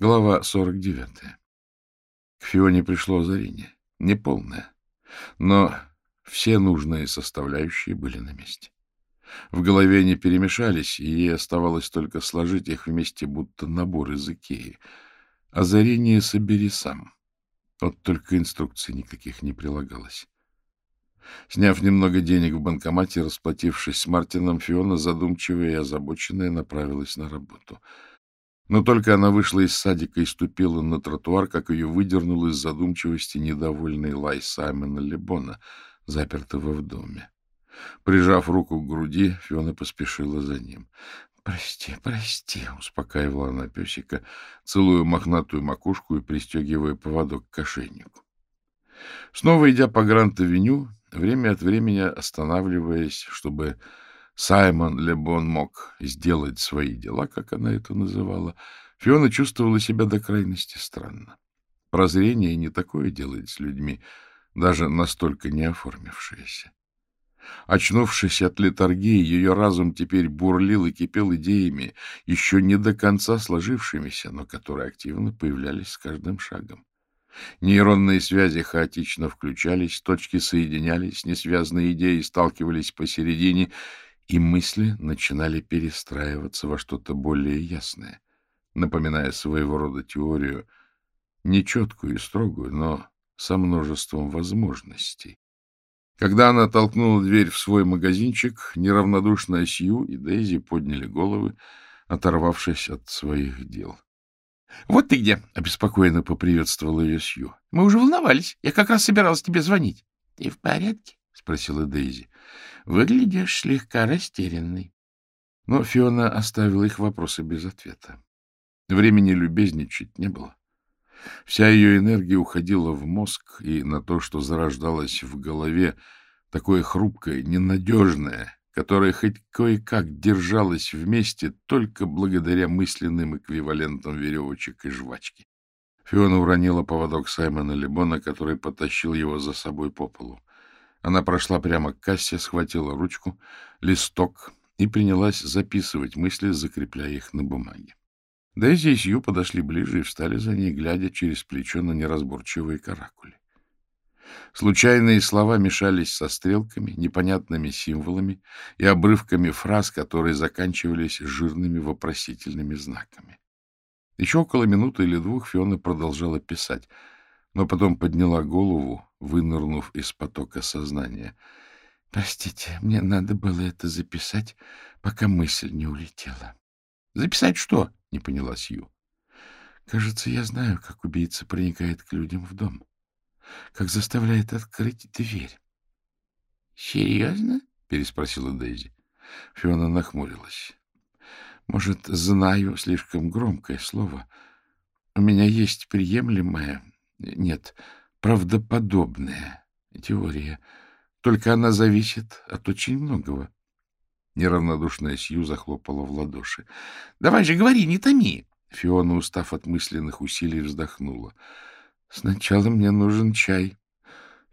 Глава 49. К Фионе пришло озарение. Неполное. Но все нужные составляющие были на месте. В голове они перемешались, и ей оставалось только сложить их вместе, будто набор из Икеи. Озарение собери сам. Вот только инструкций никаких не прилагалось. Сняв немного денег в банкомате, расплатившись с Мартином, Фиона, задумчивая и озабоченная, направилась на работу — но только она вышла из садика и ступила на тротуар, как ее выдернул из задумчивости недовольный лай Саймона Лебона, запертого в доме. Прижав руку к груди, Фиона поспешила за ним. — Прости, прости, — успокаивала она песика, целуя мохнатую макушку и пристегивая поводок к ошейнику. Снова идя по Грант-авеню, время от времени останавливаясь, чтобы Саймон Лебон мог сделать свои дела, как она это называла, Фиона чувствовала себя до крайности странно. Прозрение не такое делает с людьми, даже настолько не оформившееся. Очнувшись от летаргии, ее разум теперь бурлил и кипел идеями, еще не до конца сложившимися, но которые активно появлялись с каждым шагом. Нейронные связи хаотично включались, точки соединялись, несвязные идеи сталкивались посередине, и мысли начинали перестраиваться во что-то более ясное, напоминая своего рода теорию, нечеткую и строгую, но со множеством возможностей. Когда она толкнула дверь в свой магазинчик, неравнодушная Сью и Дейзи подняли головы, оторвавшись от своих дел. — Вот ты где! — обеспокоенно поприветствовала ее Сью. — Мы уже волновались. Я как раз собиралась тебе звонить. — Ты в порядке? — спросила Дейзи. — Выглядишь слегка растерянный. Но Фиона оставила их вопросы без ответа. Времени любезничать не было. Вся ее энергия уходила в мозг и на то, что зарождалось в голове, такое хрупкое, ненадежное, которое хоть кое-как держалось вместе только благодаря мысленным эквивалентам веревочек и жвачки. Фиона уронила поводок Саймона Лебона, который потащил его за собой по полу. Она прошла прямо к кассе, схватила ручку, листок и принялась записывать мысли, закрепляя их на бумаге. Дейзи и Сью подошли ближе и встали за ней, глядя через плечо на неразборчивые каракули. Случайные слова мешались со стрелками, непонятными символами и обрывками фраз, которые заканчивались жирными вопросительными знаками. Еще около минуты или двух Фиона продолжала писать — но потом подняла голову, вынырнув из потока сознания. — Простите, мне надо было это записать, пока мысль не улетела. — Записать что? — не поняла Сью. — Кажется, я знаю, как убийца проникает к людям в дом. Как заставляет открыть дверь. — Серьезно? — переспросила Дейзи. Фиона нахмурилась. — Может, знаю слишком громкое слово. У меня есть приемлемое, нет, правдоподобная теория. Только она зависит от очень многого. Неравнодушная Сью захлопала в ладоши. — Давай же, говори, не томи! Фиона, устав от мысленных усилий, вздохнула. — Сначала мне нужен чай.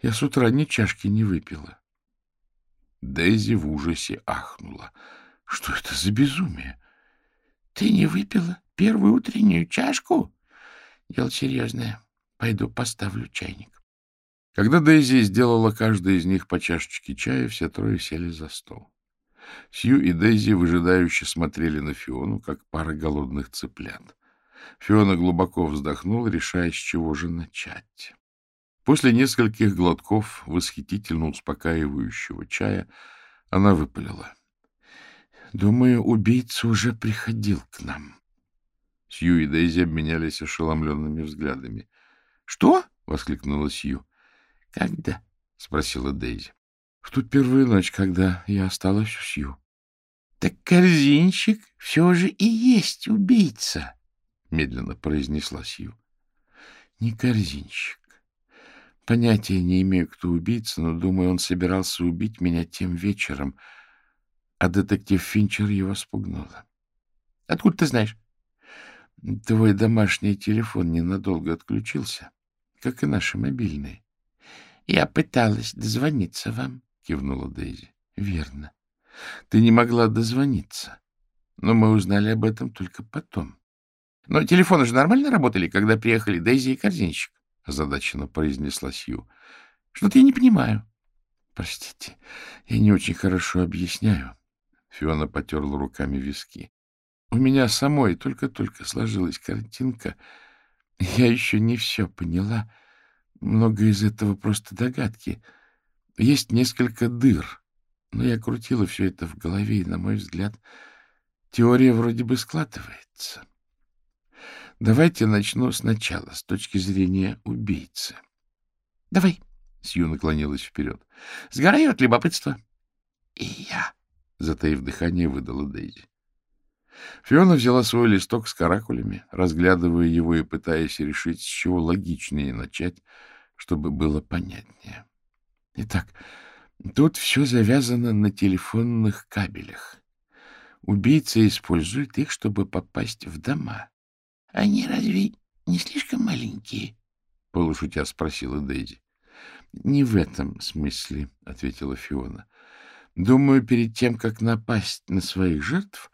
Я с утра ни чашки не выпила. Дейзи в ужасе ахнула. — Что это за безумие? — Ты не выпила первую утреннюю чашку? Дело серьезное. Пойду поставлю чайник. Когда Дейзи сделала каждая из них по чашечке чая, все трое сели за стол. Сью и Дейзи выжидающе смотрели на Фиону, как пара голодных цыплят. Фиона глубоко вздохнула, решая, с чего же начать. После нескольких глотков восхитительно успокаивающего чая она выпалила. — Думаю, убийца уже приходил к нам. Сью и Дейзи обменялись ошеломленными взглядами. Что? — воскликнула Сью. — Когда? — спросила Дейзи. — В ту первую ночь, когда я осталась у Сью. — Так корзинщик все же и есть убийца, — медленно произнесла Сью. — Не корзинщик. Понятия не имею, кто убийца, но, думаю, он собирался убить меня тем вечером, а детектив Финчер его спугнула. — Откуда ты знаешь? — Твой домашний телефон ненадолго отключился как и наши мобильные. — Я пыталась дозвониться вам, — кивнула Дейзи. — Верно. Ты не могла дозвониться, но мы узнали об этом только потом. — Но телефоны же нормально работали, когда приехали Дейзи и корзинщик? — озадаченно произнесла Сью. — Что-то я не понимаю. — Простите, я не очень хорошо объясняю. Фиона потерла руками виски. — У меня самой только-только сложилась картинка. Я еще не все поняла. Много из этого просто догадки. Есть несколько дыр, но я крутила все это в голове, и, на мой взгляд, теория вроде бы складывается. Давайте начну сначала, с точки зрения убийцы. — Давай, — Сью наклонилась вперед. — Сгораю от любопытства. — И я, — затаив дыхание, выдала Дейзи. Фиона взяла свой листок с каракулями, разглядывая его и пытаясь решить, с чего логичнее начать, чтобы было понятнее. Итак, тут все завязано на телефонных кабелях. Убийца использует их, чтобы попасть в дома. — Они разве не слишком маленькие? — полушутя спросила Дейзи. — Не в этом смысле, — ответила Фиона. — Думаю, перед тем, как напасть на своих жертв,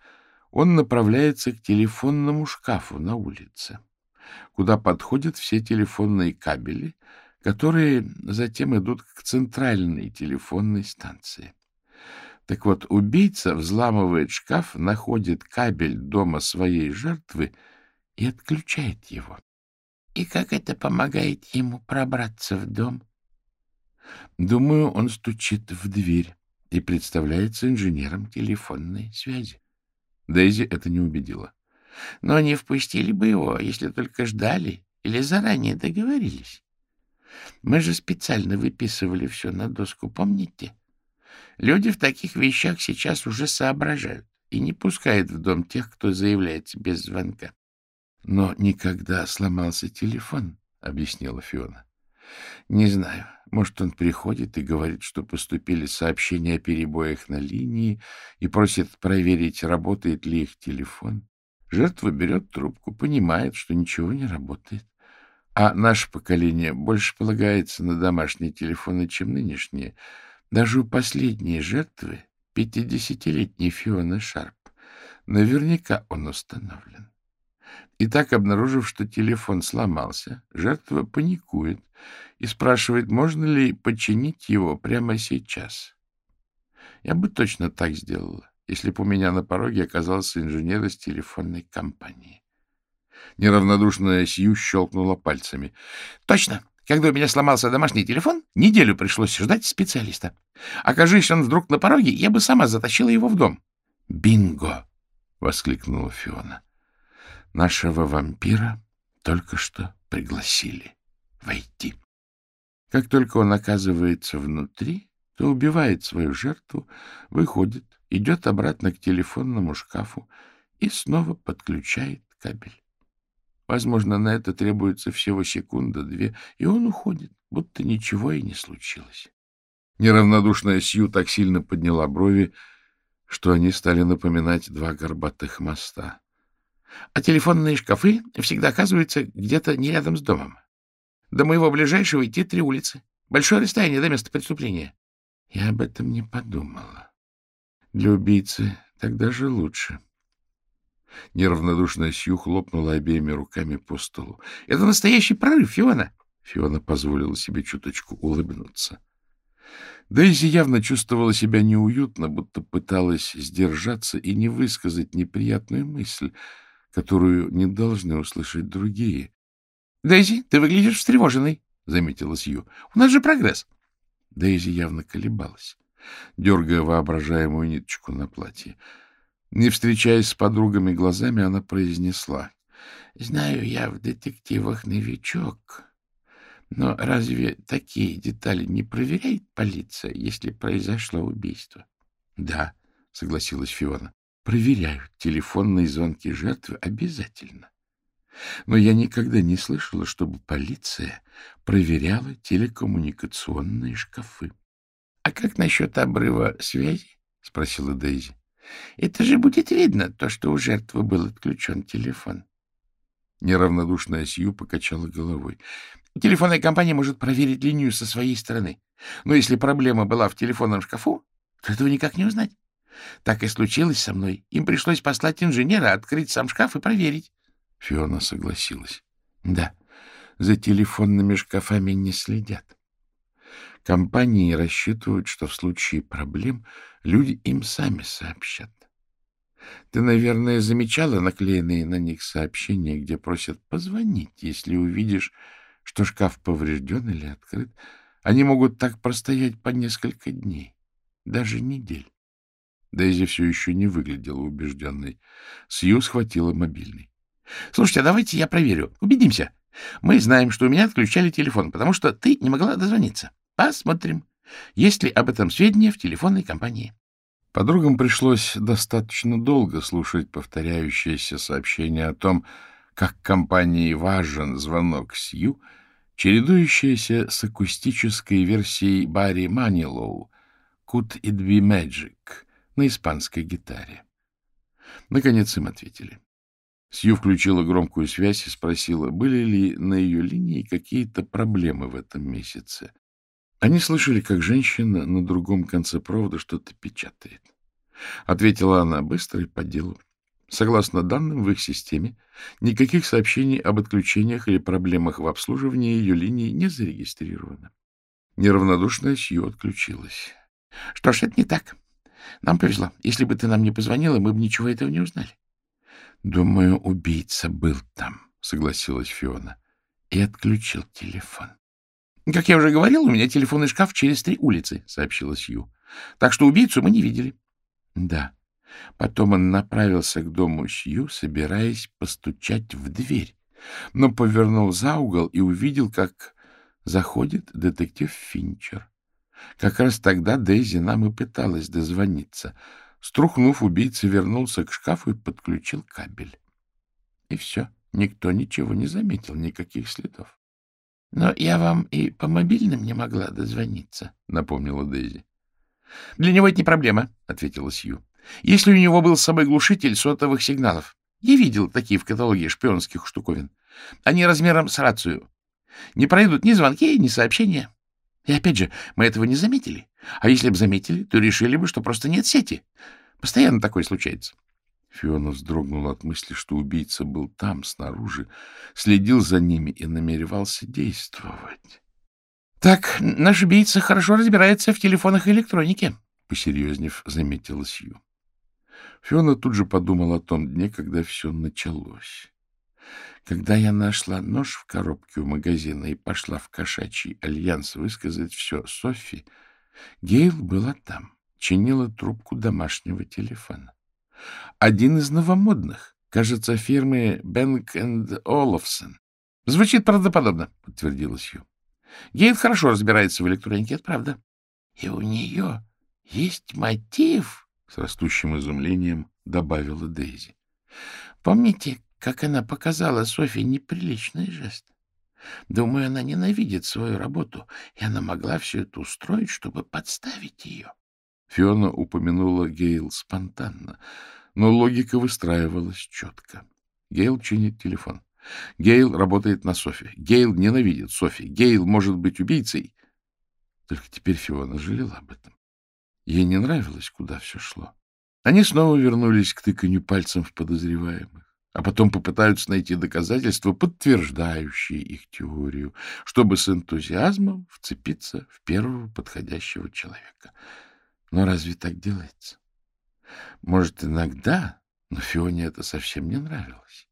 он направляется к телефонному шкафу на улице, куда подходят все телефонные кабели, которые затем идут к центральной телефонной станции. Так вот, убийца взламывает шкаф, находит кабель дома своей жертвы и отключает его. И как это помогает ему пробраться в дом? Думаю, он стучит в дверь и представляется инженером телефонной связи. Дейзи это не убедила. Но не впустили бы его, если только ждали или заранее договорились. Мы же специально выписывали все на доску, помните? Люди в таких вещах сейчас уже соображают и не пускают в дом тех, кто заявляется без звонка. Но никогда сломался телефон, — объяснила Фиона. Не знаю, может, он приходит и говорит, что поступили сообщения о перебоях на линии и просит проверить, работает ли их телефон. Жертва берет трубку, понимает, что ничего не работает. А наше поколение больше полагается на домашние телефоны, чем нынешние. Даже у последней жертвы, пятидесятилетней Фионы Шарп, наверняка он установлен. И так, обнаружив, что телефон сломался, жертва паникует и спрашивает, можно ли починить его прямо сейчас. Я бы точно так сделала, если бы у меня на пороге оказался инженер из телефонной компании. Неравнодушная Сью щелкнула пальцами. — Точно! Когда у меня сломался домашний телефон, неделю пришлось ждать специалиста. Окажись он вдруг на пороге, я бы сама затащила его в дом. — Бинго! — воскликнула Фиона. — Нашего вампира только что пригласили войти. Как только он оказывается внутри, то убивает свою жертву, выходит, идет обратно к телефонному шкафу и снова подключает кабель. Возможно, на это требуется всего секунда-две, и он уходит, будто ничего и не случилось. Неравнодушная Сью так сильно подняла брови, что они стали напоминать два горбатых моста. А телефонные шкафы всегда оказываются где-то не рядом с домом. До моего ближайшего идти три улицы. Большое расстояние до места преступления. Я об этом не подумала. Для убийцы тогда же лучше. Неравнодушная Сью хлопнула обеими руками по столу. — Это настоящий прорыв, Фиона! Фиона позволила себе чуточку улыбнуться. Дейзи явно чувствовала себя неуютно, будто пыталась сдержаться и не высказать неприятную мысль, которую не должны услышать другие. — Дейзи, ты выглядишь встревоженной, — заметила Сью. — У нас же прогресс. Дейзи явно колебалась, дергая воображаемую ниточку на платье. Не встречаясь с подругами глазами, она произнесла. — Знаю, я в детективах новичок, но разве такие детали не проверяет полиция, если произошло убийство? — Да, — согласилась Фиона проверяют телефонные звонки жертвы обязательно. Но я никогда не слышала, чтобы полиция проверяла телекоммуникационные шкафы. — А как насчет обрыва связи? — спросила Дейзи. — Это же будет видно, то, что у жертвы был отключен телефон. Неравнодушная Сью покачала головой. — Телефонная компания может проверить линию со своей стороны. Но если проблема была в телефонном шкафу, то этого никак не узнать. Так и случилось со мной. Им пришлось послать инженера, открыть сам шкаф и проверить. Фиона согласилась. Да, за телефонными шкафами не следят. Компании рассчитывают, что в случае проблем люди им сами сообщат. Ты, наверное, замечала наклеенные на них сообщения, где просят позвонить, если увидишь, что шкаф поврежден или открыт. Они могут так простоять по несколько дней, даже недель. Дейзи все еще не выглядела убежденной. Сью схватила мобильный. — Слушайте, а давайте я проверю. Убедимся. Мы знаем, что у меня отключали телефон, потому что ты не могла дозвониться. Посмотрим, есть ли об этом сведения в телефонной компании. Подругам пришлось достаточно долго слушать повторяющиеся сообщения о том, как компании важен звонок Сью, чередующиеся с акустической версией Барри Манилоу «Could it be magic» на испанской гитаре. Наконец им ответили. Сью включила громкую связь и спросила, были ли на ее линии какие-то проблемы в этом месяце. Они слышали, как женщина на другом конце провода что-то печатает. Ответила она быстро и по делу. Согласно данным в их системе, никаких сообщений об отключениях или проблемах в обслуживании ее линии не зарегистрировано. Неравнодушная Сью отключилась. — Что ж, это не так. Нам повезло. Если бы ты нам не позвонила, мы бы ничего этого не узнали. — Думаю, убийца был там, — согласилась Фиона, и отключил телефон. — Как я уже говорил, у меня телефонный шкаф через три улицы, — сообщила Сью. — Так что убийцу мы не видели. — Да. Потом он направился к дому Сью, собираясь постучать в дверь, но повернул за угол и увидел, как заходит детектив Финчер. Как раз тогда Дейзи нам и пыталась дозвониться — Струхнув, убийца вернулся к шкафу и подключил кабель. И все. Никто ничего не заметил, никаких следов. — Но я вам и по мобильным не могла дозвониться, — напомнила Дейзи. — Для него это не проблема, — ответила Сью. — Если у него был с собой глушитель сотовых сигналов. Я видел такие в каталоге шпионских штуковин. Они размером с рацию. Не пройдут ни звонки, ни сообщения. И опять же, мы этого не заметили. А если бы заметили, то решили бы, что просто нет сети. Постоянно такое случается. Фиона вздрогнула от мысли, что убийца был там, снаружи, следил за ними и намеревался действовать. — Так, наш убийца хорошо разбирается в телефонах и электронике, — посерьезнев заметила Сью. Фиона тут же подумала о том дне, когда все началось. Когда я нашла нож в коробке у магазина и пошла в кошачий альянс высказать все Софи, Гейл была там, чинила трубку домашнего телефона. Один из новомодных, кажется, фирмы Бенк энд Олафсон. — Звучит правдоподобно, — подтвердила Сью. — Гейл хорошо разбирается в электронике, это правда. — И у нее есть мотив, — с растущим изумлением добавила Дейзи. — Помните, как она показала Софье неприличный жест? Думаю, она ненавидит свою работу, и она могла все это устроить, чтобы подставить ее. Фиона упомянула Гейл спонтанно, но логика выстраивалась четко. Гейл чинит телефон. Гейл работает на Софи. Гейл ненавидит Софи. Гейл может быть убийцей. Только теперь Фиона жалела об этом. Ей не нравилось, куда все шло. Они снова вернулись к тыканью пальцем в подозреваемых а потом попытаются найти доказательства, подтверждающие их теорию, чтобы с энтузиазмом вцепиться в первого подходящего человека. Но разве так делается? Может, иногда, но Фионе это совсем не нравилось.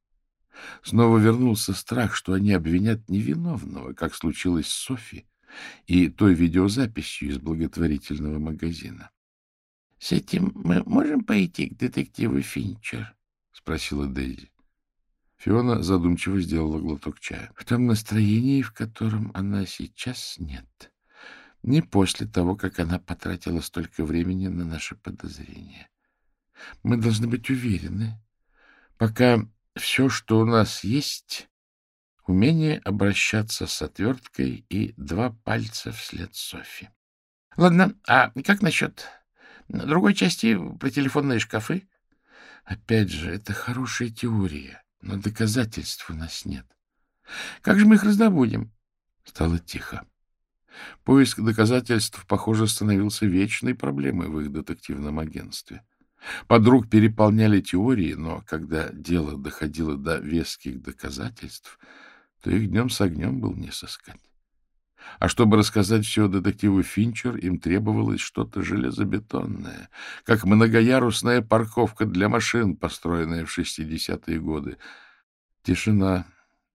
Снова вернулся страх, что они обвинят невиновного, как случилось с Софи и той видеозаписью из благотворительного магазина. — С этим мы можем пойти к детективу Финчер? — спросила Дейзи. Фиона задумчиво сделала глоток чая. В том настроении, в котором она сейчас, нет. Не после того, как она потратила столько времени на наши подозрения. Мы должны быть уверены, пока все, что у нас есть, умение обращаться с отверткой и два пальца вслед Софи. — Ладно, а как насчет другой части про телефонные шкафы? Опять же, это хорошая теория. Но доказательств у нас нет. Как же мы их раздобудем? Стало тихо. Поиск доказательств, похоже, становился вечной проблемой в их детективном агентстве. Подруг переполняли теории, но когда дело доходило до веских доказательств, то их днем с огнем был не сыскать. А чтобы рассказать все детективу Финчер, им требовалось что-то железобетонное, как многоярусная парковка для машин, построенная в 60-е годы. Тишина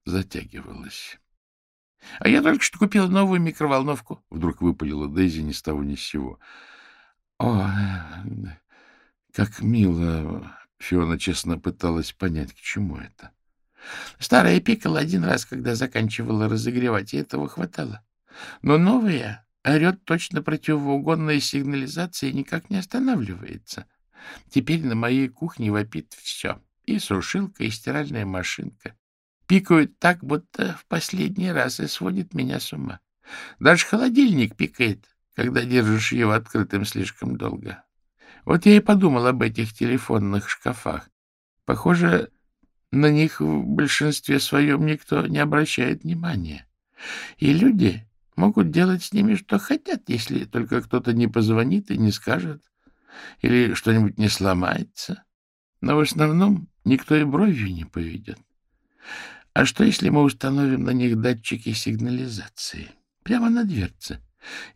затягивалась. — А я только что купила новую микроволновку, — вдруг выпалила Дейзи ни с того ни с сего. — О, как мило! — Фиона честно пыталась понять, к чему это. Старая пикала один раз, когда заканчивала разогревать, и этого хватало. Но новая орет точно противоугонная сигнализация и никак не останавливается. Теперь на моей кухне вопит все. И сушилка, и стиральная машинка. Пикают так, будто в последний раз и сводит меня с ума. Даже холодильник пикает, когда держишь его открытым слишком долго. Вот я и подумал об этих телефонных шкафах. Похоже, на них в большинстве своем никто не обращает внимания. И люди могут делать с ними что хотят, если только кто-то не позвонит и не скажет, или что-нибудь не сломается. Но в основном никто и бровью не поведет. А что, если мы установим на них датчики сигнализации? Прямо на дверце.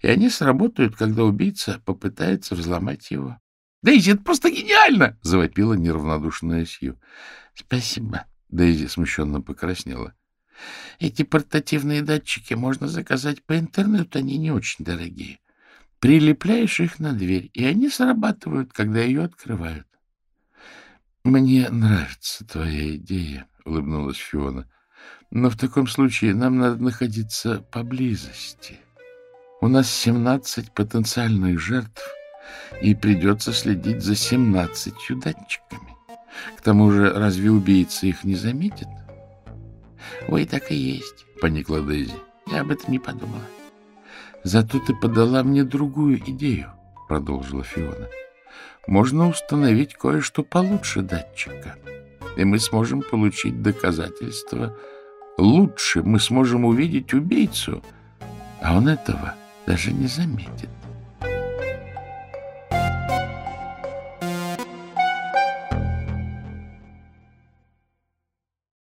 И они сработают, когда убийца попытается взломать его. — Дейзи, это просто гениально! — завопила неравнодушная Сью. — Спасибо. Дейзи смущенно покраснела. — Эти портативные датчики можно заказать по интернету, они не очень дорогие. Прилепляешь их на дверь, и они срабатывают, когда ее открывают. — Мне нравится твоя идея, — улыбнулась Фиона. — Но в таком случае нам надо находиться поблизости. У нас семнадцать потенциальных жертв, и придется следить за семнадцатью датчиками. К тому же, разве убийца их не заметит? — Ой, так и есть, — поникла Дейзи. — Я об этом не подумала. — Зато ты подала мне другую идею, — продолжила Фиона. — Можно установить кое-что получше датчика. — и мы сможем получить доказательства. Лучше мы сможем увидеть убийцу, а он этого даже не заметит.